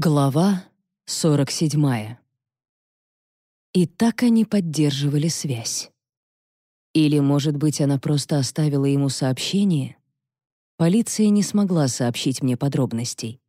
Глава 47. И так они поддерживали связь. Или, может быть, она просто оставила ему сообщение? Полиция не смогла сообщить мне подробностей.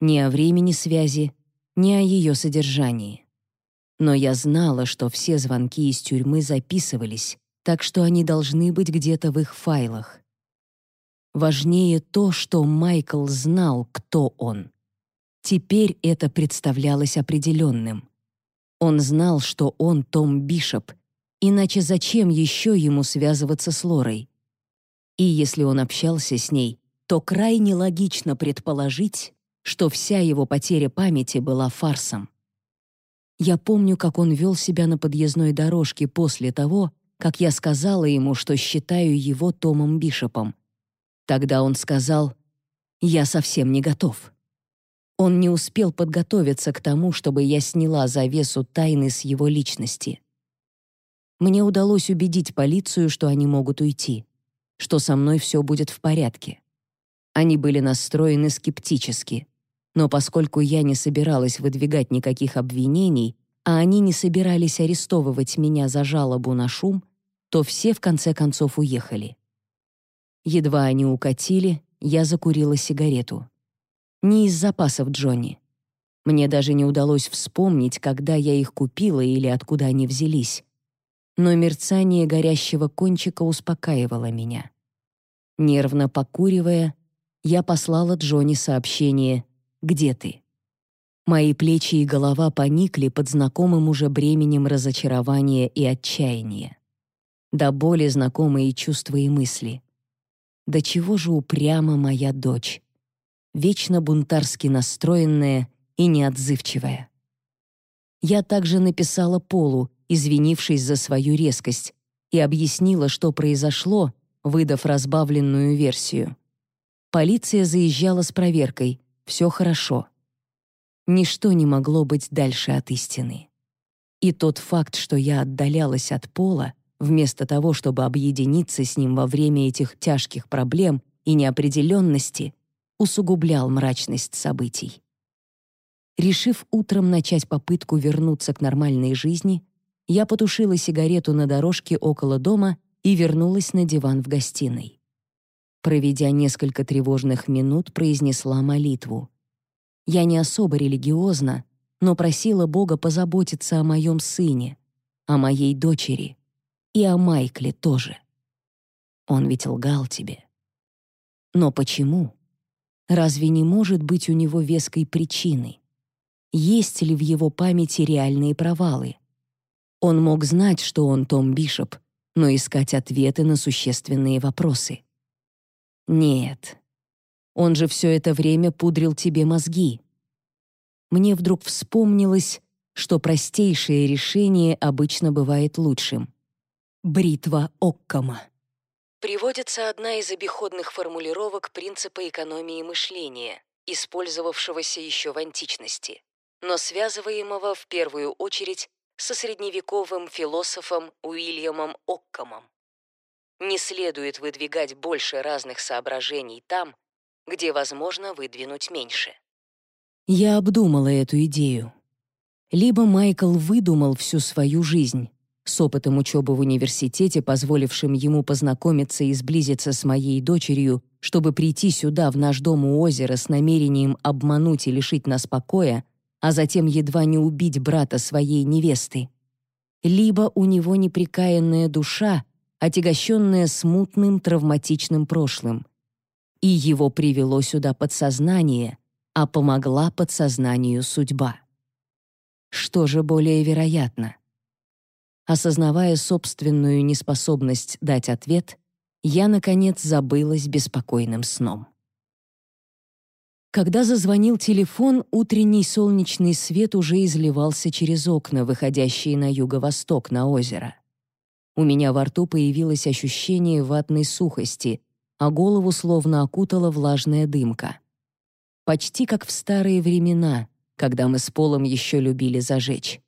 Ни о времени связи, ни о ее содержании. Но я знала, что все звонки из тюрьмы записывались, так что они должны быть где-то в их файлах. Важнее то, что Майкл знал, кто он — Теперь это представлялось определенным. Он знал, что он Том Бишоп, иначе зачем еще ему связываться с Лорой? И если он общался с ней, то крайне логично предположить, что вся его потеря памяти была фарсом. Я помню, как он вел себя на подъездной дорожке после того, как я сказала ему, что считаю его Томом Бишопом. Тогда он сказал «Я совсем не готов». Он не успел подготовиться к тому, чтобы я сняла завесу тайны с его личности. Мне удалось убедить полицию, что они могут уйти, что со мной все будет в порядке. Они были настроены скептически, но поскольку я не собиралась выдвигать никаких обвинений, а они не собирались арестовывать меня за жалобу на шум, то все в конце концов уехали. Едва они укатили, я закурила сигарету. Не из запасов Джонни. Мне даже не удалось вспомнить, когда я их купила или откуда они взялись. Но мерцание горящего кончика успокаивало меня. Нервно покуривая, я послала Джонни сообщение «Где ты?». Мои плечи и голова поникли под знакомым уже бременем разочарования и отчаяния. До боли знакомые чувства и мысли. До чего же упряма моя дочь? Вечно бунтарски настроенная и неотзывчивая. Я также написала Полу, извинившись за свою резкость, и объяснила, что произошло, выдав разбавленную версию. Полиция заезжала с проверкой, все хорошо. Ничто не могло быть дальше от истины. И тот факт, что я отдалялась от Пола, вместо того, чтобы объединиться с ним во время этих тяжких проблем и неопределенности, усугублял мрачность событий. Решив утром начать попытку вернуться к нормальной жизни, я потушила сигарету на дорожке около дома и вернулась на диван в гостиной. Проведя несколько тревожных минут, произнесла молитву. Я не особо религиозна, но просила Бога позаботиться о моем сыне, о моей дочери и о Майкле тоже. Он ведь лгал тебе. Но почему? Разве не может быть у него веской причины? Есть ли в его памяти реальные провалы? Он мог знать, что он Том Бишоп, но искать ответы на существенные вопросы. Нет. Он же все это время пудрил тебе мозги. Мне вдруг вспомнилось, что простейшее решение обычно бывает лучшим. Бритва Оккама приводится одна из обиходных формулировок принципа экономии мышления, использовавшегося еще в античности, но связываемого в первую очередь со средневековым философом Уильямом Оккамом. Не следует выдвигать больше разных соображений там, где возможно выдвинуть меньше. Я обдумала эту идею. Либо Майкл выдумал всю свою жизнь, с опытом учебы в университете, позволившим ему познакомиться и сблизиться с моей дочерью, чтобы прийти сюда, в наш дом у озера, с намерением обмануть и лишить нас покоя, а затем едва не убить брата своей невесты. Либо у него неприкаянная душа, отягощенная смутным травматичным прошлым. И его привело сюда подсознание, а помогла подсознанию судьба. Что же более вероятно? Осознавая собственную неспособность дать ответ, я, наконец, забылась беспокойным сном. Когда зазвонил телефон, утренний солнечный свет уже изливался через окна, выходящие на юго-восток, на озеро. У меня во рту появилось ощущение ватной сухости, а голову словно окутала влажная дымка. Почти как в старые времена, когда мы с Полом еще любили зажечь.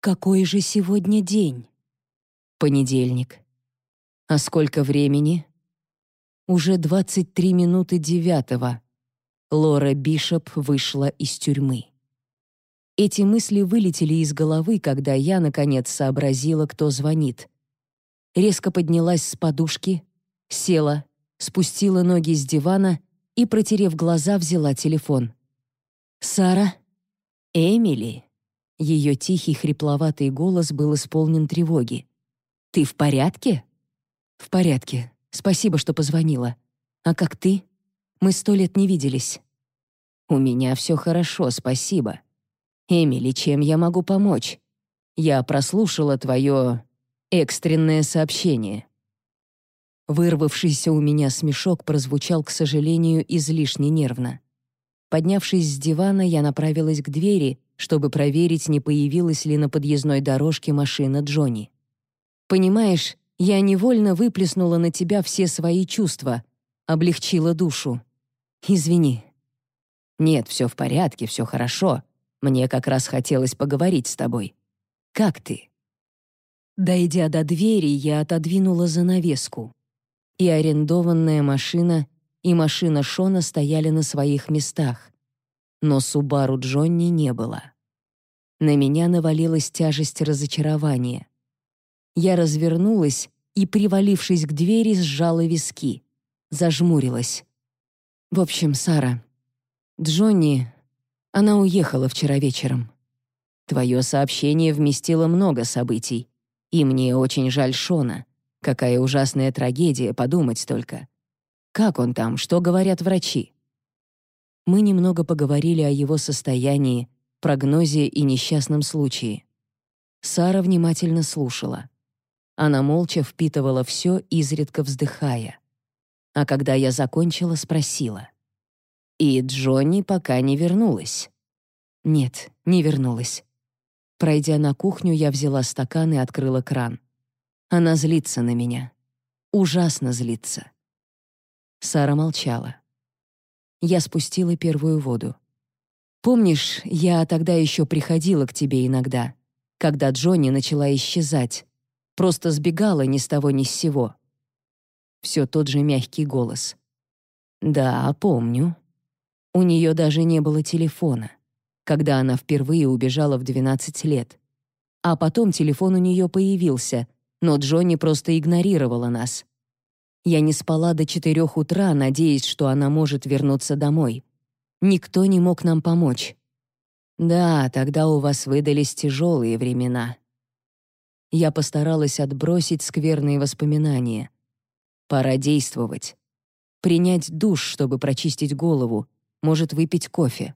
Какой же сегодня день? Понедельник. А сколько времени? Уже 23 минуты девятого. Лора Бишоп вышла из тюрьмы. Эти мысли вылетели из головы, когда я, наконец, сообразила, кто звонит. Резко поднялась с подушки, села, спустила ноги с дивана и, протерев глаза, взяла телефон. «Сара?» «Эмили?» Ее тихий хрипловатый голос был исполнен тревоги. «Ты в порядке?» «В порядке. Спасибо, что позвонила. А как ты? Мы сто лет не виделись». «У меня все хорошо, спасибо. Эмили, чем я могу помочь? Я прослушала твое экстренное сообщение». Вырвавшийся у меня смешок прозвучал, к сожалению, излишне нервно. Поднявшись с дивана, я направилась к двери, чтобы проверить, не появилась ли на подъездной дорожке машина Джонни. «Понимаешь, я невольно выплеснула на тебя все свои чувства, облегчила душу. Извини». «Нет, все в порядке, все хорошо. Мне как раз хотелось поговорить с тобой. Как ты?» Дойдя до двери, я отодвинула занавеску и арендованная машина, и машина Шона стояли на своих местах. Но Субару Джонни не было. На меня навалилась тяжесть разочарования. Я развернулась и, привалившись к двери, сжала виски. Зажмурилась. В общем, Сара, Джонни, она уехала вчера вечером. Твое сообщение вместило много событий, и мне очень жаль Шона. Какая ужасная трагедия, подумать только. Как он там, что говорят врачи? Мы немного поговорили о его состоянии, прогнозе и несчастном случае. Сара внимательно слушала. Она молча впитывала все, изредка вздыхая. А когда я закончила, спросила. «И Джонни пока не вернулась?» «Нет, не вернулась». Пройдя на кухню, я взяла стакан и открыла кран. Она злится на меня. Ужасно злится. Сара молчала. Я спустила первую воду. Помнишь, я тогда еще приходила к тебе иногда, когда Джонни начала исчезать. Просто сбегала ни с того ни с сего. Все тот же мягкий голос. Да, помню. У нее даже не было телефона, когда она впервые убежала в 12 лет. А потом телефон у нее появился — но Джонни просто игнорировала нас. Я не спала до четырех утра, надеясь, что она может вернуться домой. Никто не мог нам помочь. Да, тогда у вас выдались тяжелые времена. Я постаралась отбросить скверные воспоминания. Пора действовать. Принять душ, чтобы прочистить голову, может выпить кофе.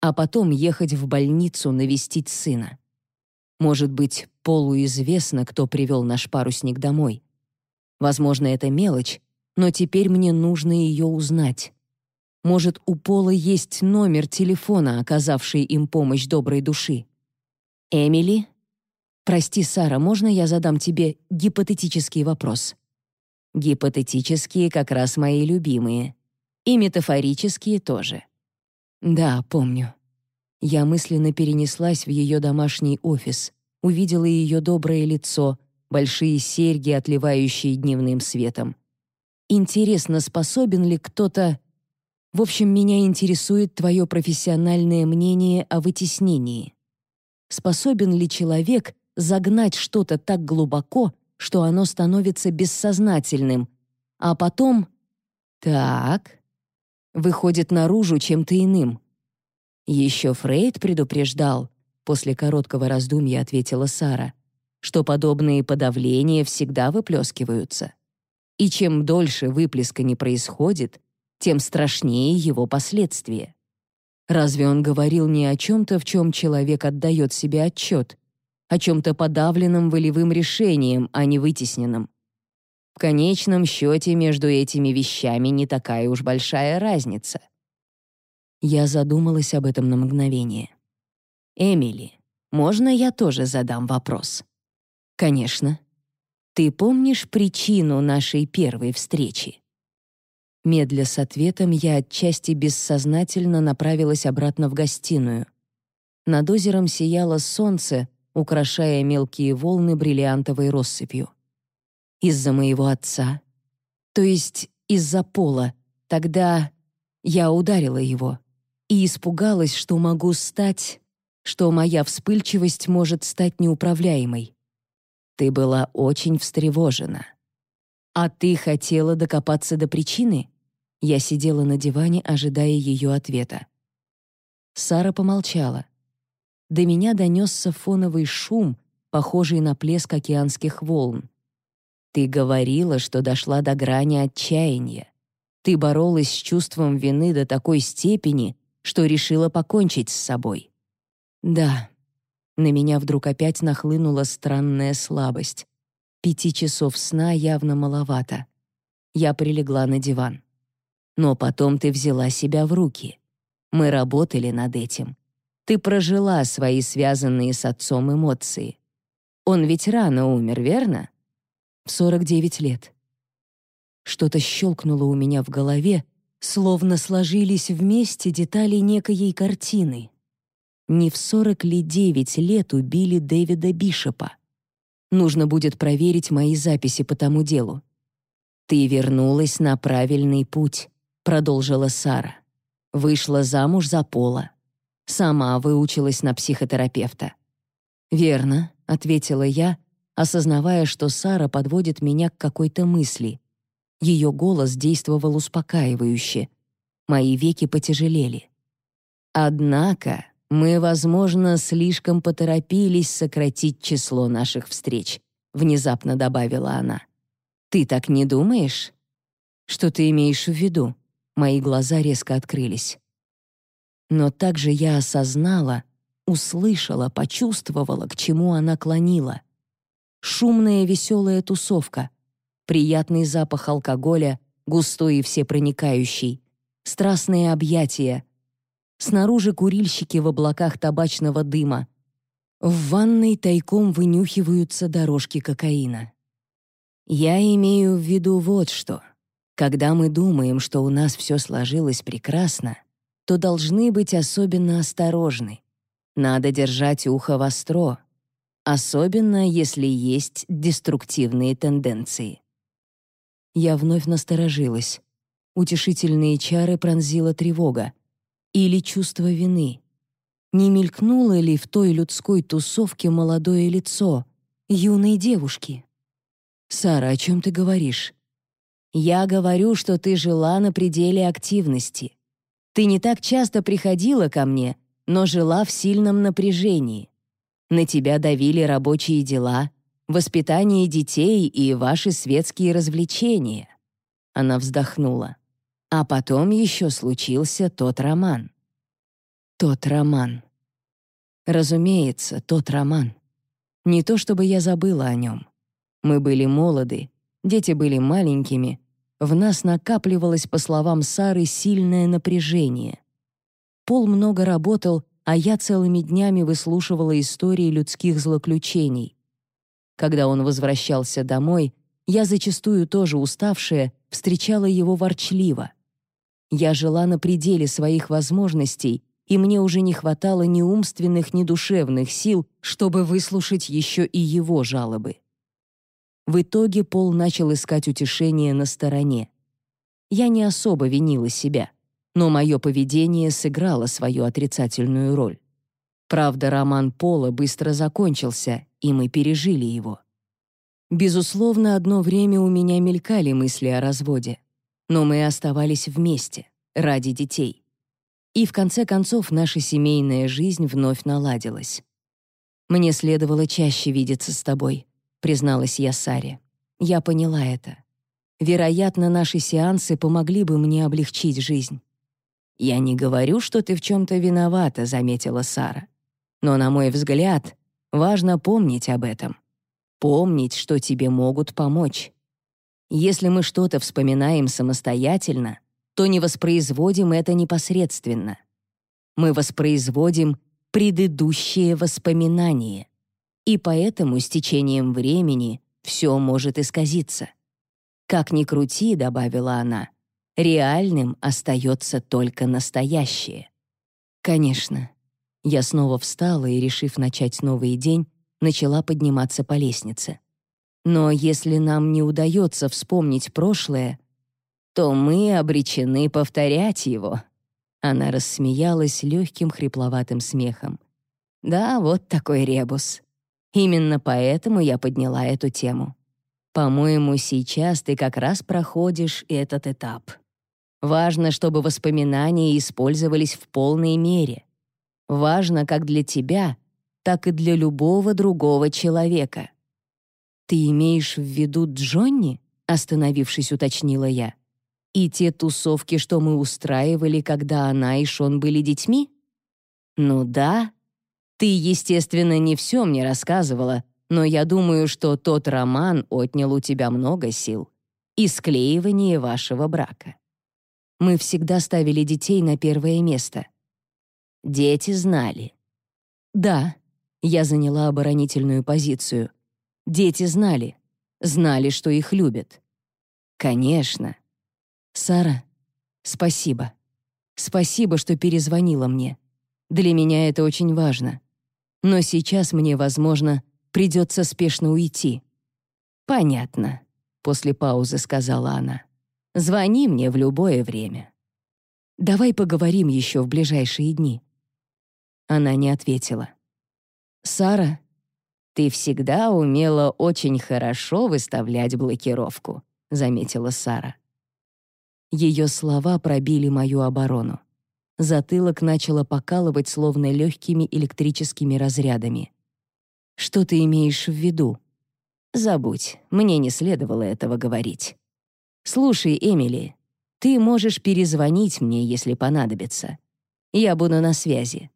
А потом ехать в больницу навестить сына. Может быть, Полу известно, кто привел наш парусник домой. Возможно, это мелочь, но теперь мне нужно ее узнать. Может, у Пола есть номер телефона, оказавший им помощь доброй души. Эмили? Прости, Сара, можно я задам тебе гипотетический вопрос? Гипотетические как раз мои любимые. И метафорические тоже. Да, помню. Я мысленно перенеслась в ее домашний офис, увидела ее доброе лицо, большие серьги, отливающие дневным светом. Интересно, способен ли кто-то... В общем, меня интересует твое профессиональное мнение о вытеснении. Способен ли человек загнать что-то так глубоко, что оно становится бессознательным, а потом... Так... Выходит наружу чем-то иным. Еще Фрейд предупреждал, после короткого раздумья ответила Сара, что подобные подавления всегда выплескиваются. И чем дольше выплеска не происходит, тем страшнее его последствия. Разве он говорил не о чем-то, в чем человек отдает себе отчет, о чем-то подавленном волевым решением, а не вытесненном? В конечном счете между этими вещами не такая уж большая разница — я задумалась об этом на мгновение. «Эмили, можно я тоже задам вопрос?» «Конечно. Ты помнишь причину нашей первой встречи?» Медля с ответом, я отчасти бессознательно направилась обратно в гостиную. Над озером сияло солнце, украшая мелкие волны бриллиантовой россыпью. Из-за моего отца. То есть из-за пола. Тогда Я ударила его и испугалась, что могу стать, что моя вспыльчивость может стать неуправляемой. Ты была очень встревожена. А ты хотела докопаться до причины? Я сидела на диване, ожидая ее ответа. Сара помолчала. До меня донесся фоновый шум, похожий на плеск океанских волн. Ты говорила, что дошла до грани отчаяния. Ты боролась с чувством вины до такой степени, что решила покончить с собой. Да, на меня вдруг опять нахлынула странная слабость. Пяти часов сна явно маловато. Я прилегла на диван. Но потом ты взяла себя в руки. Мы работали над этим. Ты прожила свои связанные с отцом эмоции. Он ведь рано умер, верно? В 49 лет. Что-то щелкнуло у меня в голове, словно сложились вместе детали некоей картины. Не в 40 ли 9 лет убили Дэвида Бишопа? Нужно будет проверить мои записи по тому делу. «Ты вернулась на правильный путь», — продолжила Сара. «Вышла замуж за Пола. Сама выучилась на психотерапевта». «Верно», — ответила я, осознавая, что Сара подводит меня к какой-то мысли. Ее голос действовал успокаивающе. Мои веки потяжелели. Однако мы, возможно, слишком поторопились сократить число наших встреч, внезапно добавила она. Ты так не думаешь? Что ты имеешь в виду? Мои глаза резко открылись. Но также я осознала, услышала, почувствовала, к чему она клонила. Шумная веселая тусовка, приятный запах алкоголя, густой и всепроникающий, страстные объятия. Снаружи курильщики в облаках табачного дыма. В ванной тайком вынюхиваются дорожки кокаина. Я имею в виду вот что. Когда мы думаем, что у нас все сложилось прекрасно, то должны быть особенно осторожны. Надо держать ухо востро, особенно если есть деструктивные тенденции. Я вновь насторожилась. Утешительные чары пронзила тревога. Или чувство вины. Не мелькнуло ли в той людской тусовке молодое лицо, юной девушки? «Сара, о чем ты говоришь?» «Я говорю, что ты жила на пределе активности. Ты не так часто приходила ко мне, но жила в сильном напряжении. На тебя давили рабочие дела, воспитание детей и ваши светские развлечения». Она вздохнула. А потом еще случился тот роман. Тот роман. Разумеется, тот роман. Не то чтобы я забыла о нем. Мы были молоды, дети были маленькими, в нас накапливалось, по словам Сары, сильное напряжение. Пол много работал, а я целыми днями выслушивала истории людских злоключений. Когда он возвращался домой, я зачастую тоже уставшая, встречала его ворчливо. Я жила на пределе своих возможностей, и мне уже не хватало ни умственных, ни душевных сил, чтобы выслушать еще и его жалобы. В итоге Пол начал искать утешение на стороне. Я не особо винила себя, но мое поведение сыграло свою отрицательную роль. Правда, роман Пола быстро закончился, и мы пережили его. Безусловно, одно время у меня мелькали мысли о разводе, но мы оставались вместе, ради детей. И в конце концов наша семейная жизнь вновь наладилась. «Мне следовало чаще видеться с тобой», — призналась я Саре. Я поняла это. Вероятно, наши сеансы помогли бы мне облегчить жизнь. «Я не говорю, что ты в чем-то виновата», — заметила Сара. Но, на мой взгляд, важно помнить об этом. Помнить, что тебе могут помочь. Если мы что-то вспоминаем самостоятельно, то не воспроизводим это непосредственно. Мы воспроизводим предыдущее воспоминание. И поэтому с течением времени все может исказиться. Как ни крути, добавила она, реальным остается только настоящее. Конечно, я снова встала и, решив начать новый день, начала подниматься по лестнице. Но если нам не удается вспомнить прошлое, то мы обречены повторять его». Она рассмеялась легким хрипловатым смехом. «Да, вот такой ребус. Именно поэтому я подняла эту тему. По-моему, сейчас ты как раз проходишь этот этап. Важно, чтобы воспоминания использовались в полной мере. Важно как для тебя, так и для любого другого человека. «Ты имеешь в виду Джонни?» — остановившись, уточнила я. «И те тусовки, что мы устраивали, когда она и Шон были детьми?» «Ну да. Ты, естественно, не все мне рассказывала, но я думаю, что тот роман отнял у тебя много сил. И склеивание вашего брака. Мы всегда ставили детей на первое место. Дети знали. Да, я заняла оборонительную позицию. Дети знали. Знали, что их любят. Конечно. Сара, спасибо. Спасибо, что перезвонила мне. Для меня это очень важно. Но сейчас мне, возможно, придется спешно уйти». «Понятно», — после паузы сказала она. «Звони мне в любое время». «Давай поговорим еще в ближайшие дни». Она не ответила. «Сара, ты всегда умела очень хорошо выставлять блокировку», — заметила Сара. Ее слова пробили мою оборону. Затылок начало покалывать словно легкими электрическими разрядами. Что ты имеешь в виду? Забудь, мне не следовало этого говорить. Слушай, Эмили, ты можешь перезвонить мне, если понадобится. Я буду на связи.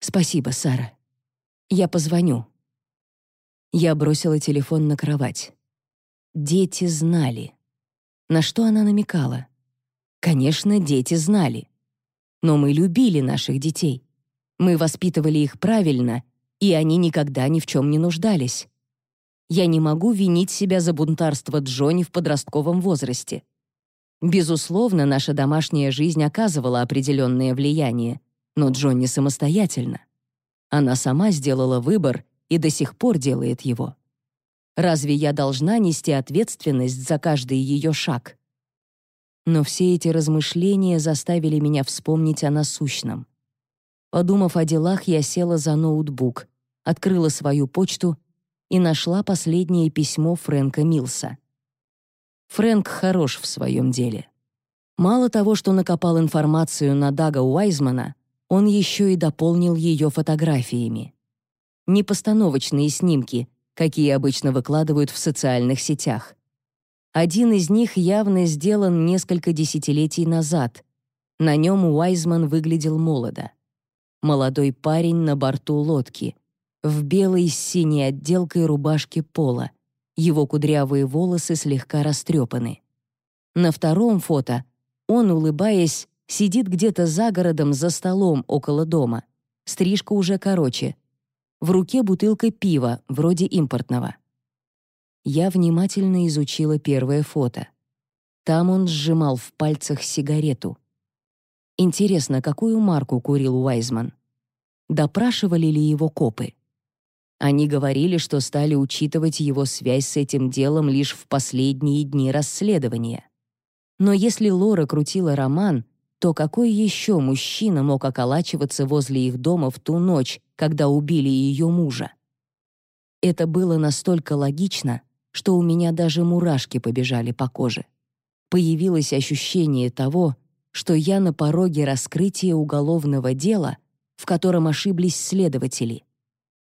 Спасибо, Сара. Я позвоню. Я бросила телефон на кровать. Дети знали. На что она намекала? Конечно, дети знали. Но мы любили наших детей. Мы воспитывали их правильно — и они никогда ни в чем не нуждались. Я не могу винить себя за бунтарство Джонни в подростковом возрасте. Безусловно, наша домашняя жизнь оказывала определенное влияние, но Джонни самостоятельно. Она сама сделала выбор и до сих пор делает его. Разве я должна нести ответственность за каждый ее шаг? Но все эти размышления заставили меня вспомнить о насущном. Подумав о делах, я села за ноутбук, открыла свою почту и нашла последнее письмо Фрэнка Милса. Фрэнк хорош в своем деле. Мало того, что накопал информацию на Дага Уайзмана, он еще и дополнил ее фотографиями. Непостановочные снимки, какие обычно выкладывают в социальных сетях. Один из них явно сделан несколько десятилетий назад. На нем Уайзман выглядел молодо молодой парень на борту лодки, в белой с синей отделкой рубашке пола. Его кудрявые волосы слегка растрепаны. На втором фото он, улыбаясь, сидит где-то за городом за столом около дома. Стрижка уже короче. В руке бутылка пива, вроде импортного. Я внимательно изучила первое фото. Там он сжимал в пальцах сигарету. Интересно, какую марку курил Уайзман? Допрашивали ли его копы? Они говорили, что стали учитывать его связь с этим делом лишь в последние дни расследования. Но если Лора крутила роман, то какой еще мужчина мог околачиваться возле их дома в ту ночь, когда убили ее мужа? Это было настолько логично, что у меня даже мурашки побежали по коже. Появилось ощущение того, что я на пороге раскрытия уголовного дела, в котором ошиблись следователи.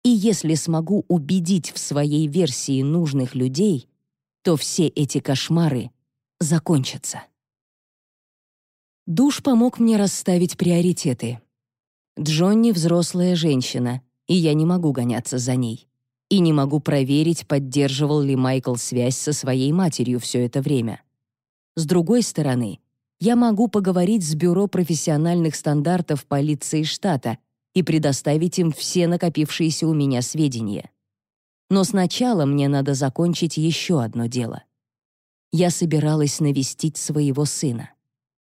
И если смогу убедить в своей версии нужных людей, то все эти кошмары закончатся. Душ помог мне расставить приоритеты. Джонни — взрослая женщина, и я не могу гоняться за ней. И не могу проверить, поддерживал ли Майкл связь со своей матерью все это время. С другой стороны, я могу поговорить с Бюро профессиональных стандартов полиции штата и предоставить им все накопившиеся у меня сведения. Но сначала мне надо закончить еще одно дело. Я собиралась навестить своего сына,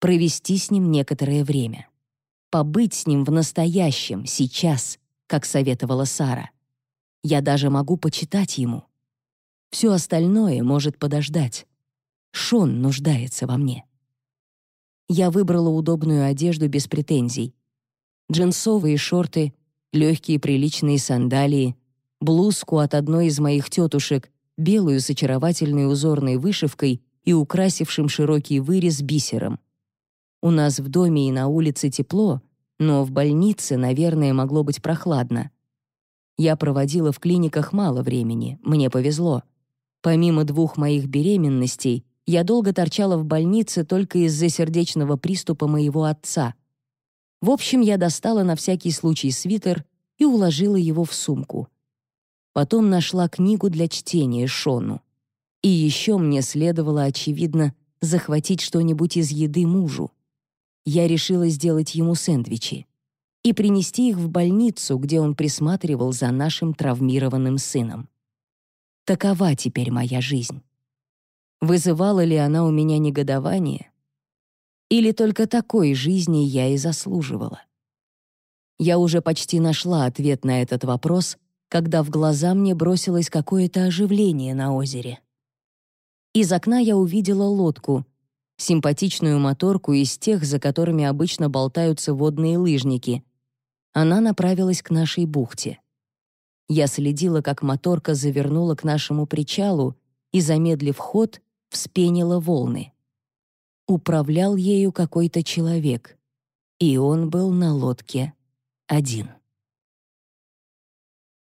провести с ним некоторое время, побыть с ним в настоящем, сейчас, как советовала Сара. Я даже могу почитать ему. Все остальное может подождать. Шон нуждается во мне. Я выбрала удобную одежду без претензий. Джинсовые шорты, легкие приличные сандалии, блузку от одной из моих тетушек, белую с очаровательной узорной вышивкой и украсившим широкий вырез бисером. У нас в доме и на улице тепло, но в больнице, наверное, могло быть прохладно. Я проводила в клиниках мало времени, мне повезло. Помимо двух моих беременностей, я долго торчала в больнице только из-за сердечного приступа моего отца. В общем, я достала на всякий случай свитер и уложила его в сумку. Потом нашла книгу для чтения Шону. И еще мне следовало, очевидно, захватить что-нибудь из еды мужу. Я решила сделать ему сэндвичи и принести их в больницу, где он присматривал за нашим травмированным сыном. Такова теперь моя жизнь. Вызывала ли она у меня негодование? Или только такой жизни я и заслуживала? Я уже почти нашла ответ на этот вопрос, когда в глаза мне бросилось какое-то оживление на озере. Из окна я увидела лодку, симпатичную моторку из тех, за которыми обычно болтаются водные лыжники. Она направилась к нашей бухте. Я следила, как моторка завернула к нашему причалу и, замедлив ход, вспенила волны. Управлял ею какой-то человек, и он был на лодке один.